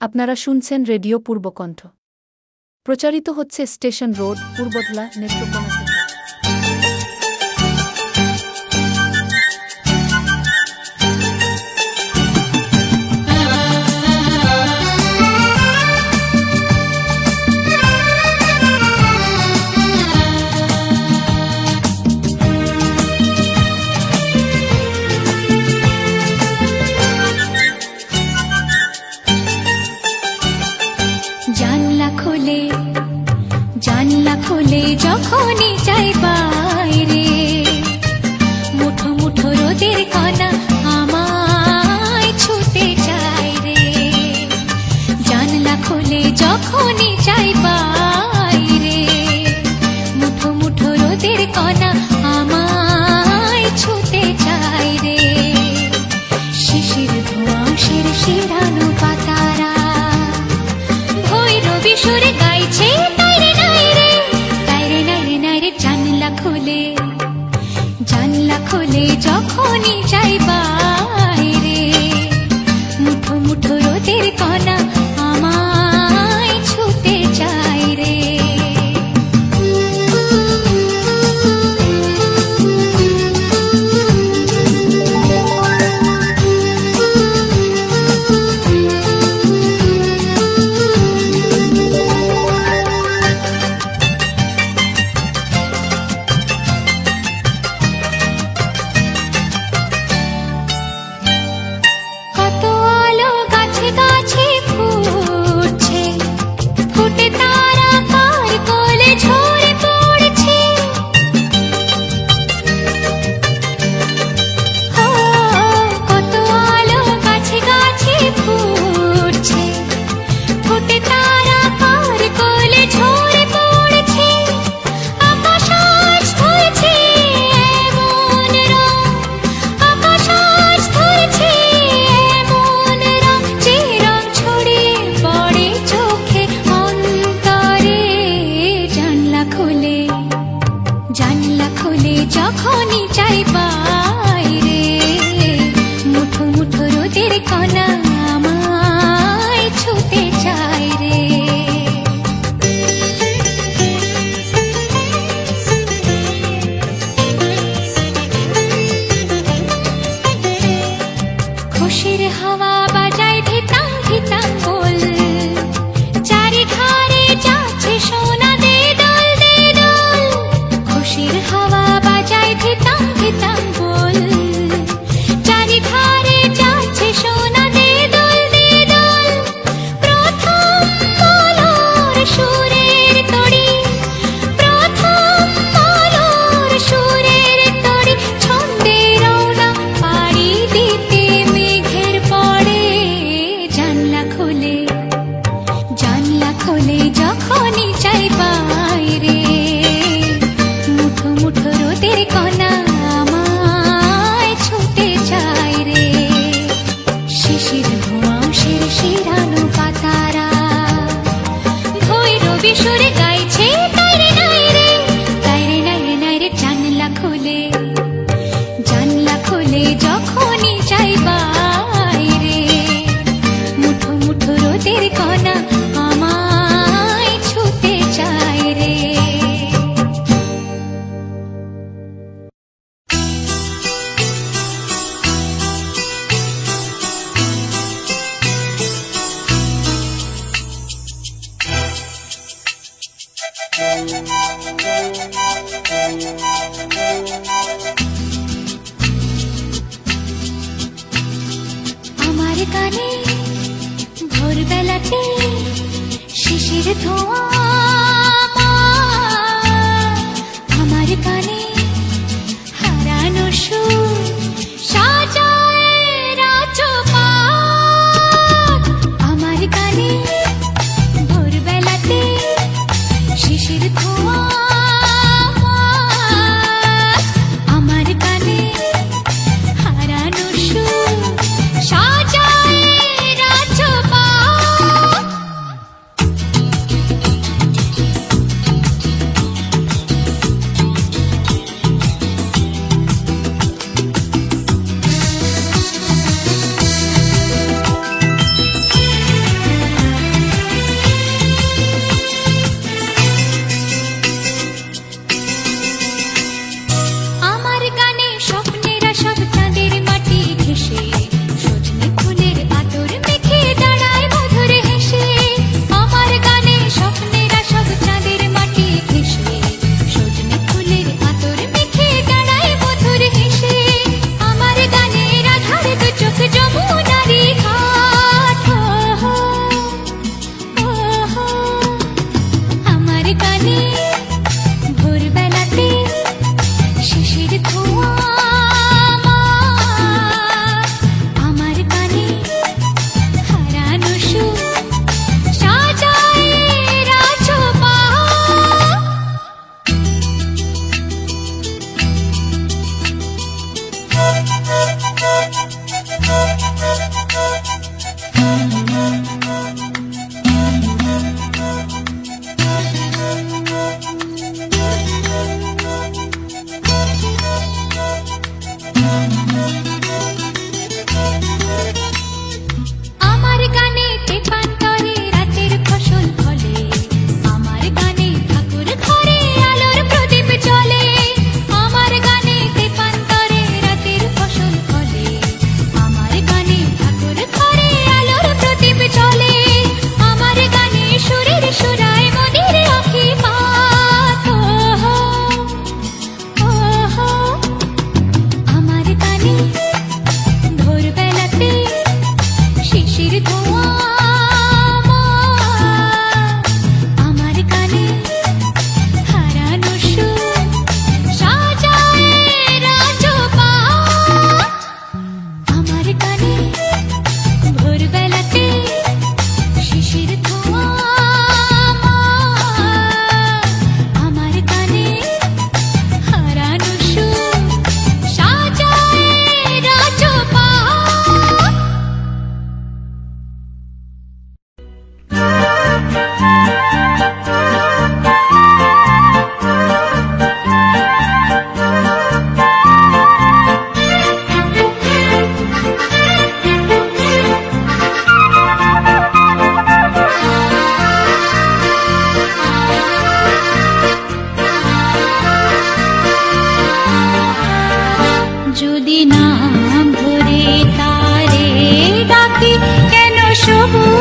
আপনারা শুনছেন রেডিও পূর্বকণ্ঠ। প্রচারিত হচ্ছে station road Purbadhala Netrokona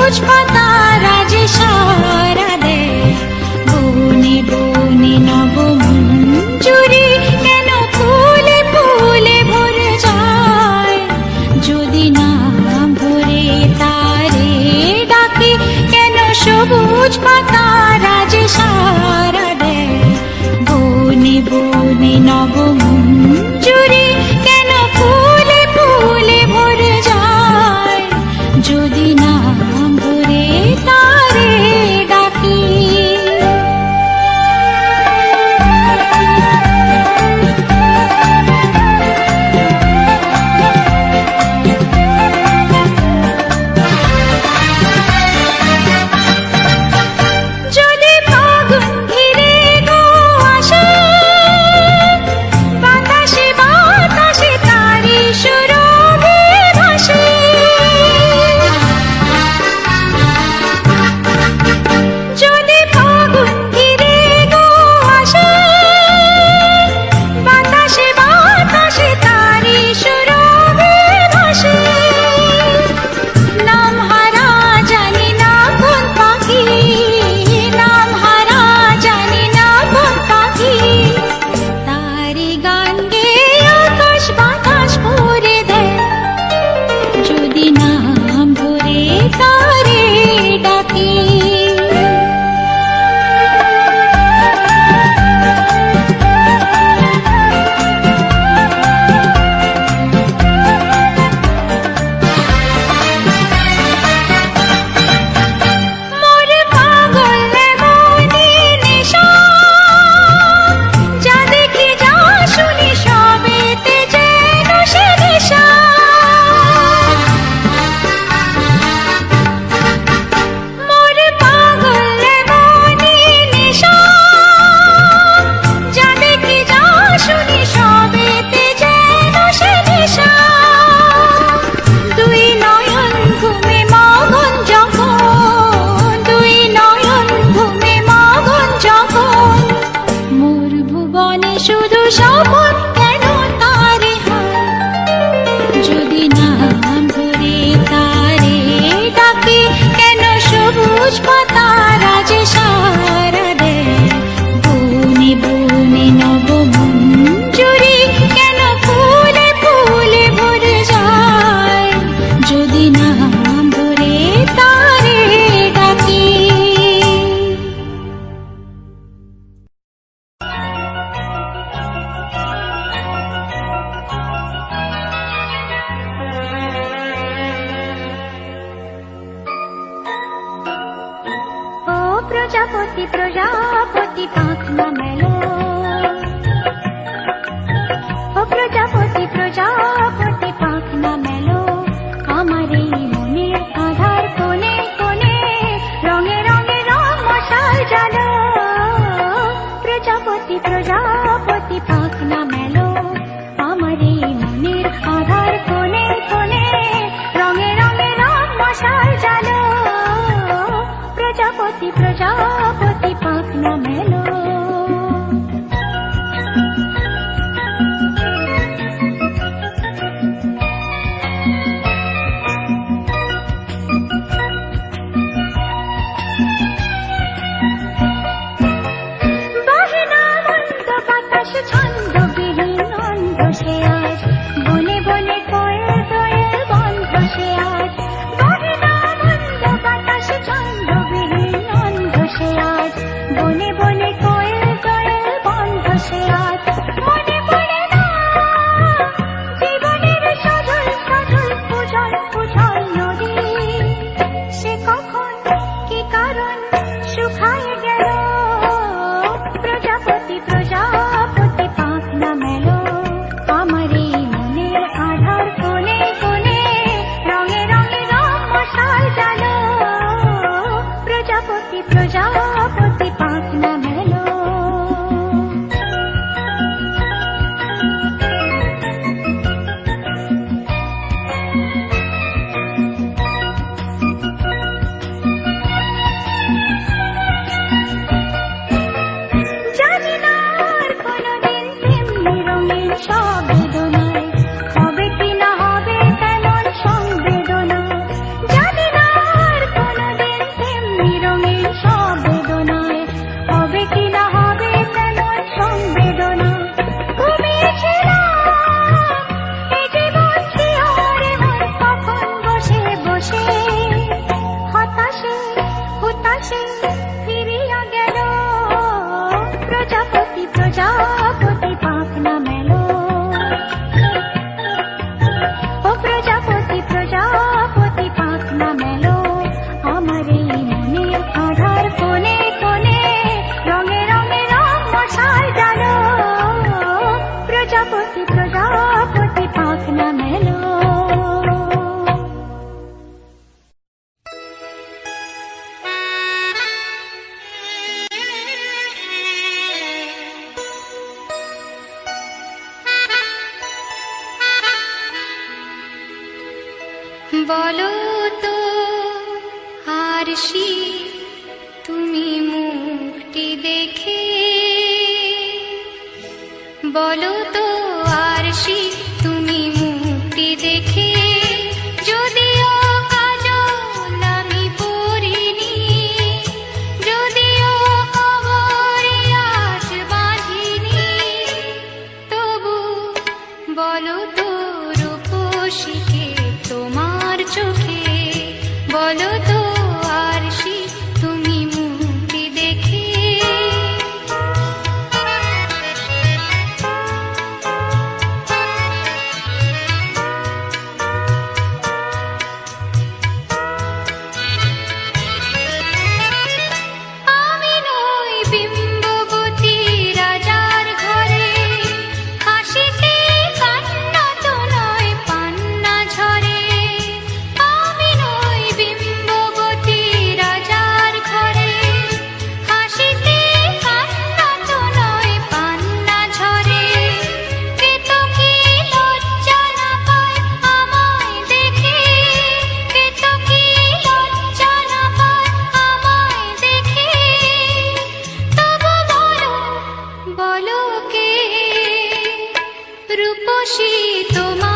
which part सा রূপসী তোমার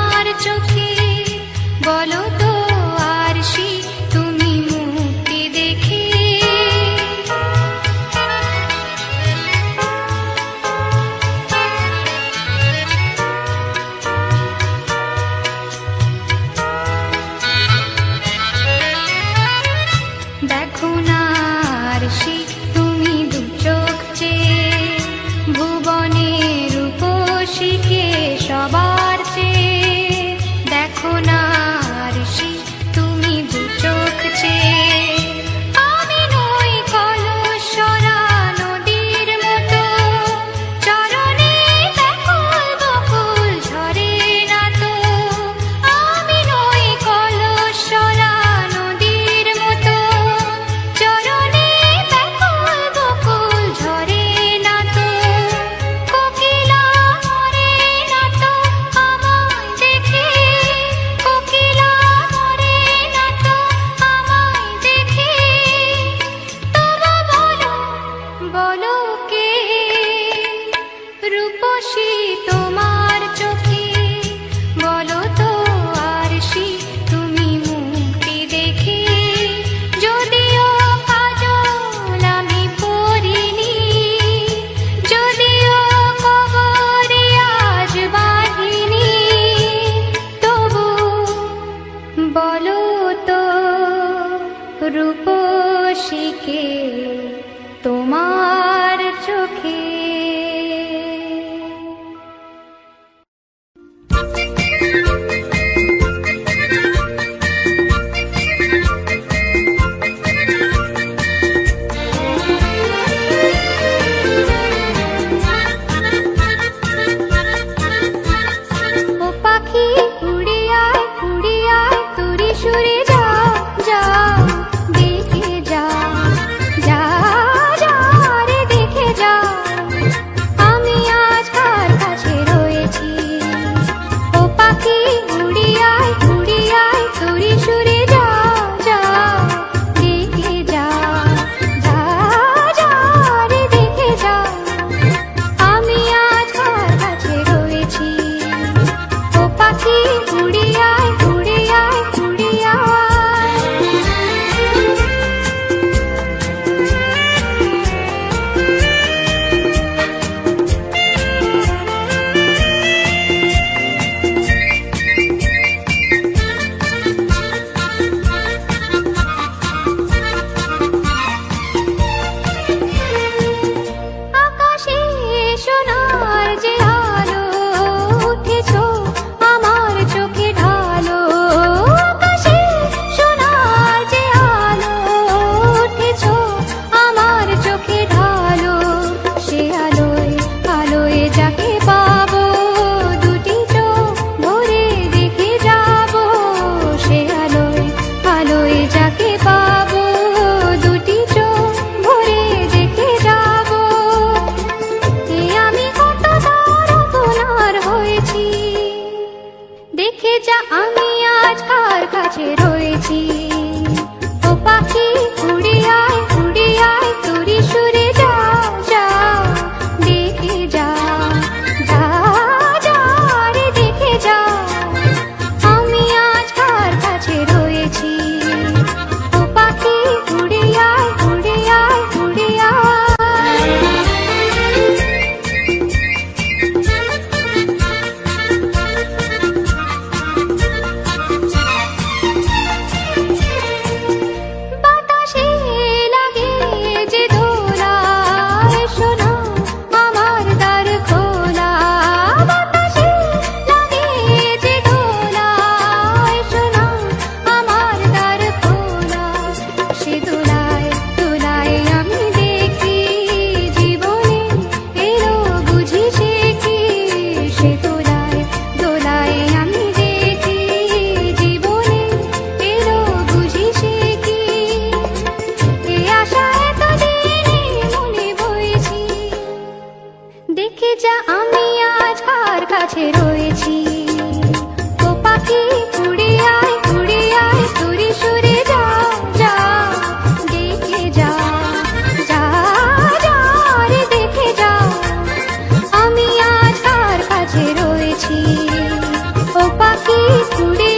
চুড়িয়ায় की चुड़ी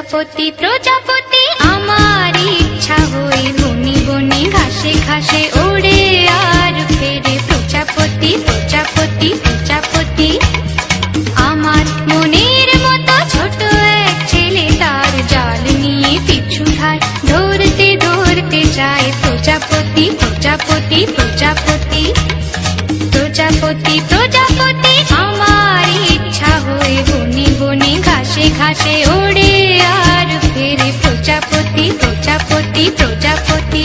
প্রজাপতি প্রজাপতি, আমার ইচ্ছা হই বনি বনি, ঘাসে ঘাসে ওড়ে আর ফেরে। প্রজাপতি প্রজাপতি প্রজাপতি, আমার মনের মতো ছোট এক ছেলে, তার জাল নিয়ে পিছু ধায় ধরতে ধরতে যায়। প্রজাপতি প্রজাপতি প্রজাপতি প্রজাপতি প্রজাপতি প্রজাপতি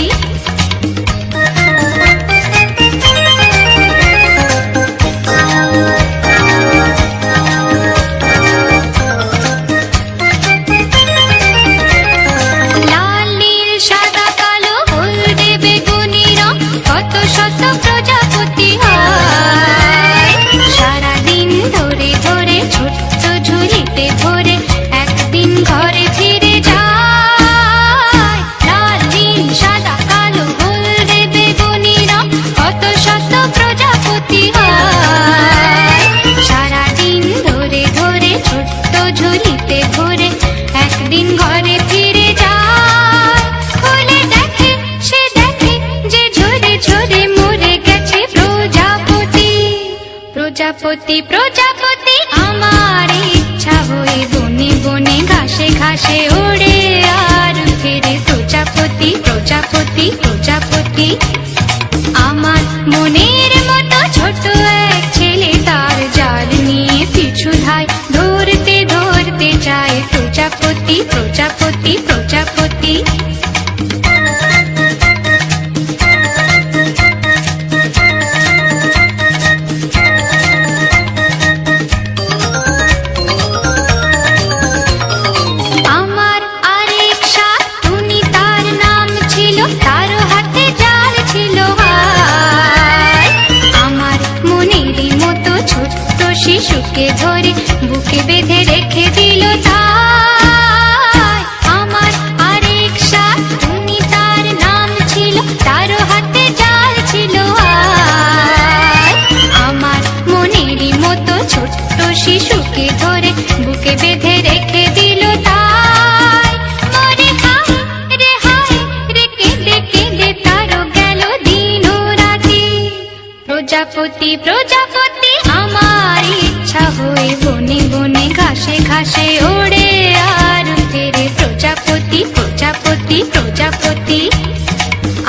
থাকি আমার মনের মতো ছোট এক ছেলে তার জাল নিয়ে পিছু ধায়, ধরতে ধরতে যায় প্রজাপতি প্রজাপতি প্রজাপতি। প্রজাপতি প্রজাপতি, আমার ইচ্ছা হয়ে বনে বনে ঘাসে ঘাসে ওড়ে আর ফেরে প্রজাপতি প্রজাপতি প্রজাপতি।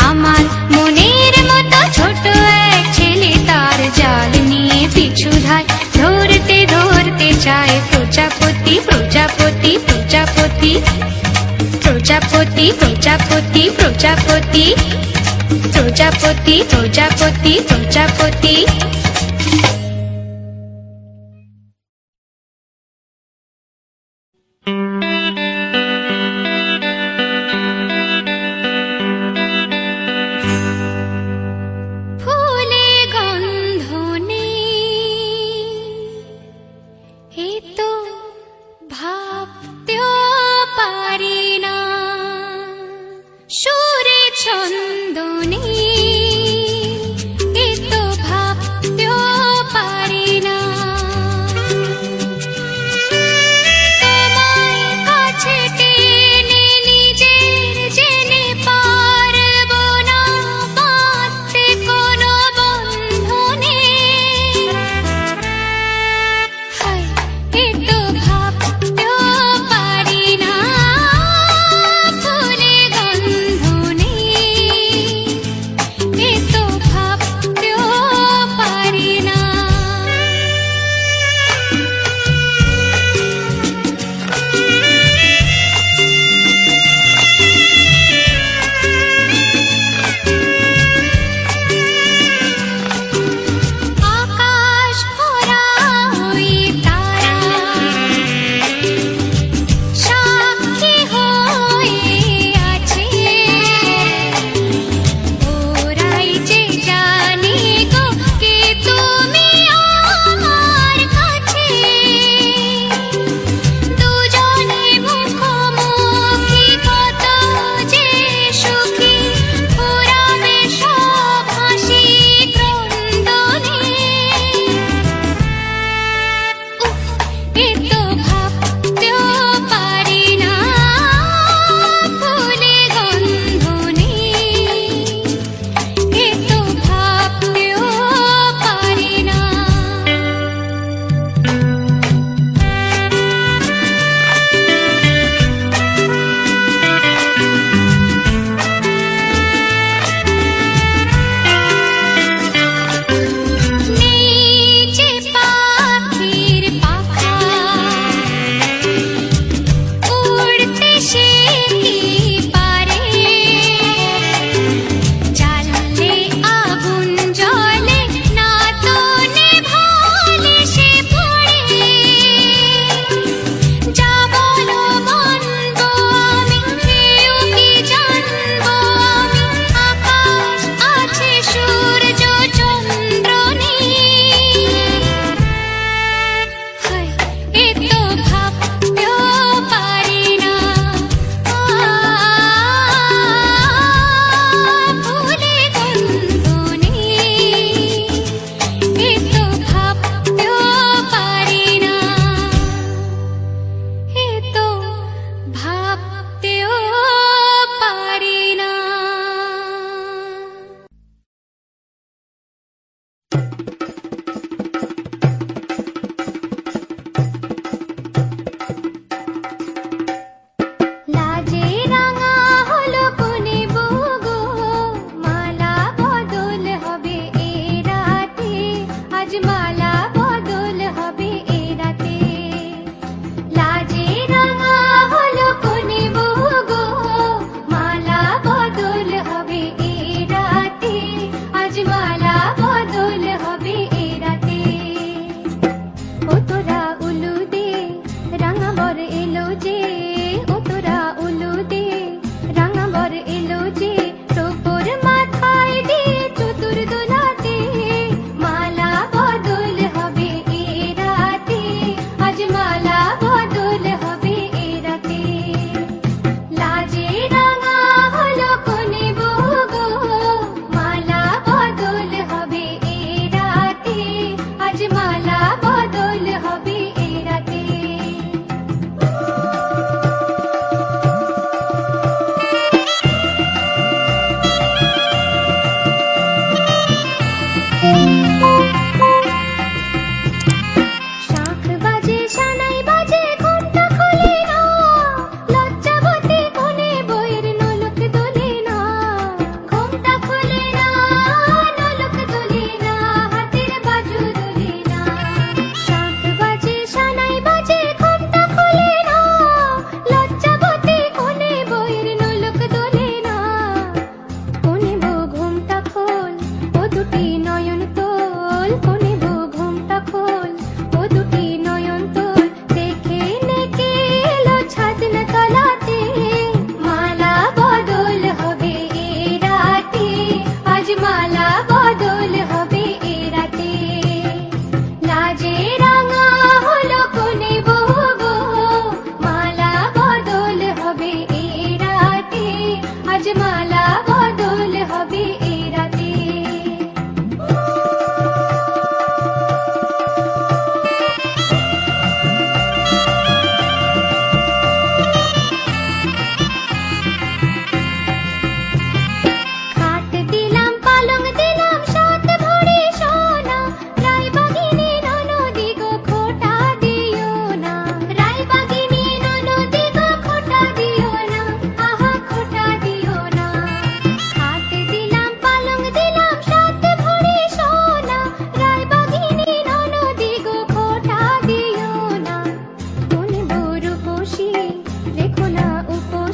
আমার মনের মতো ছোট এক ছেলে তার জাল নিয়ে পিছু ধায়, ধরতে ধরতে চায় প্রজাপতি প্রজাপতি প্রজাপতি। প্রজাপতি প্রজাপতি প্রজাপতি। প্রজাপতি প্রজাপতি প্রজাপতি।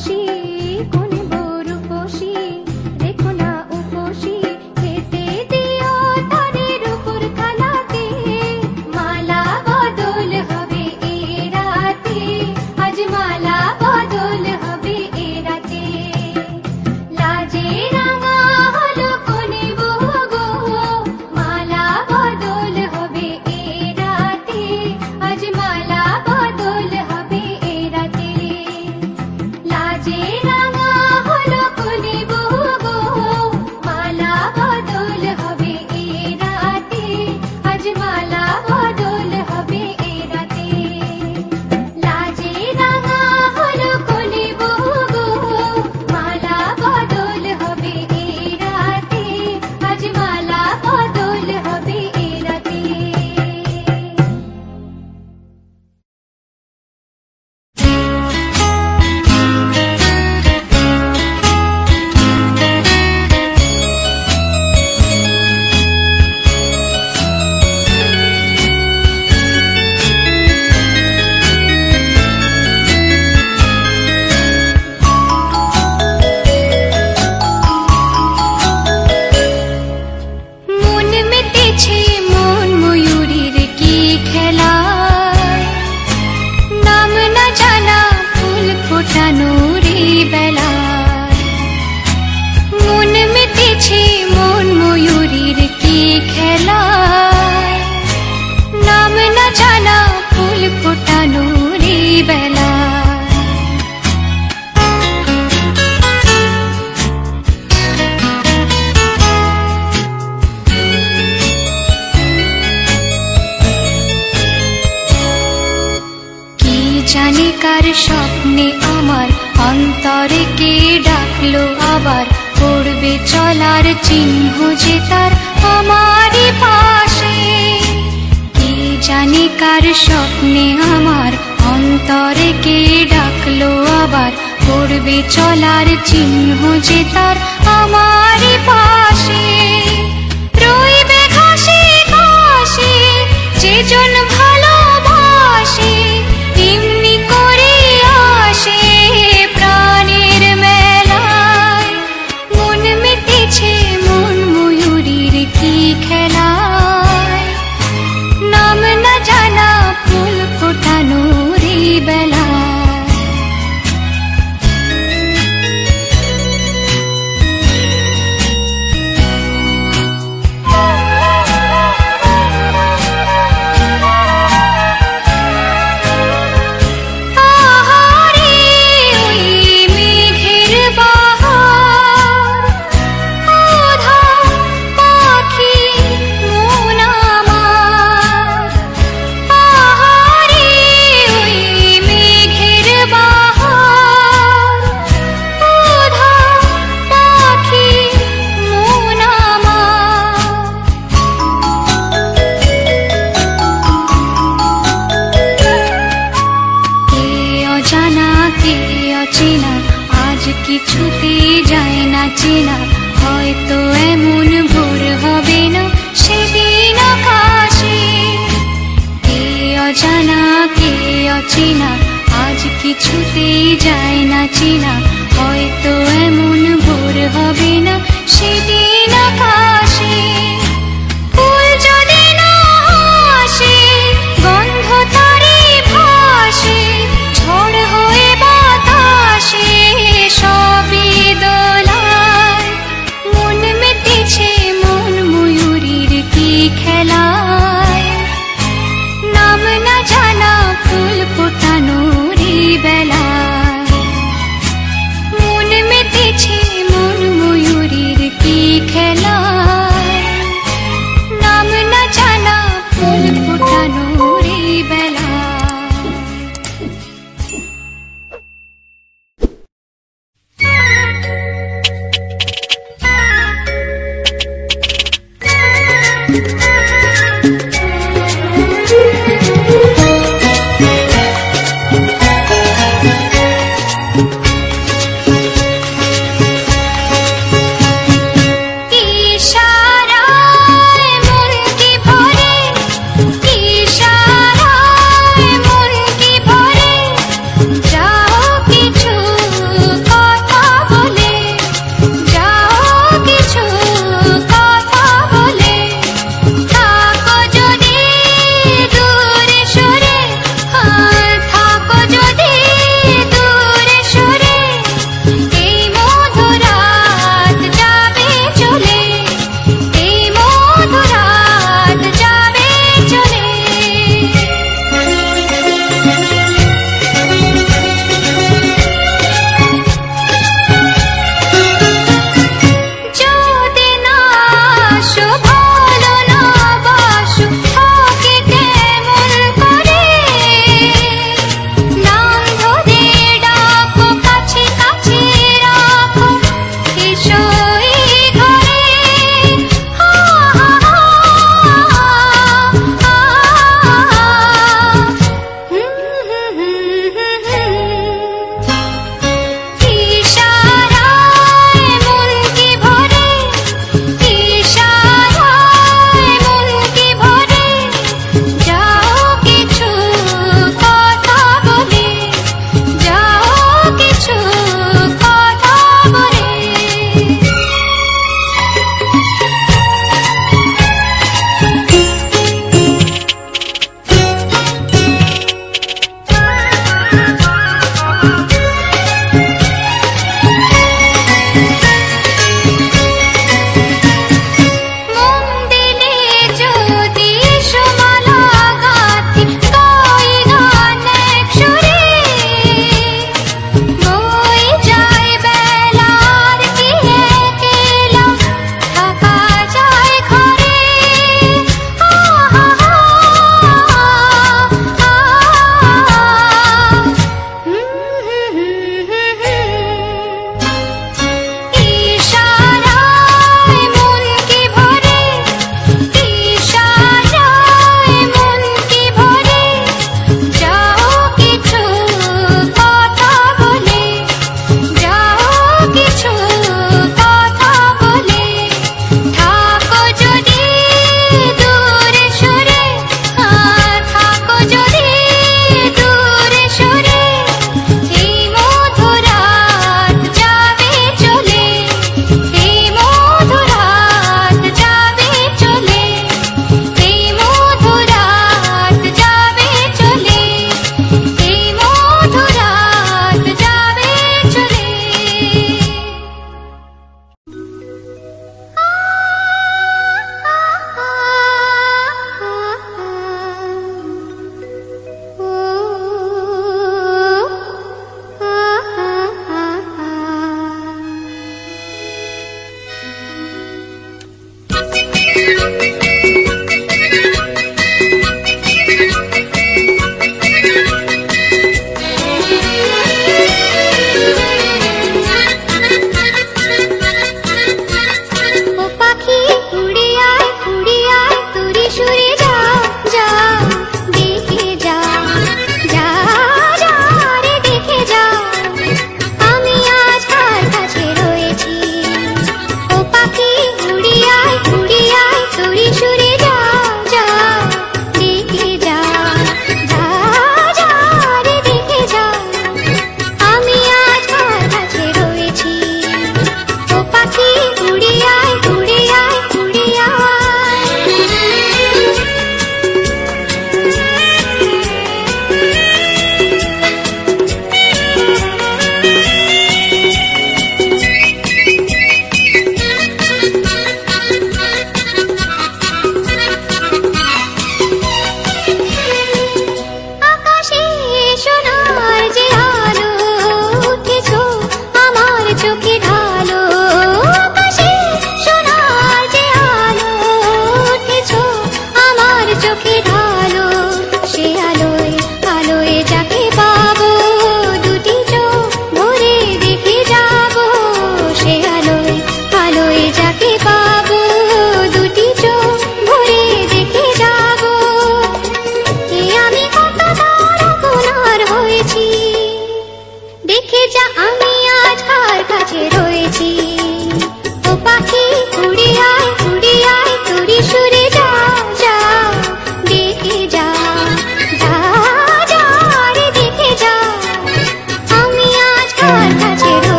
心。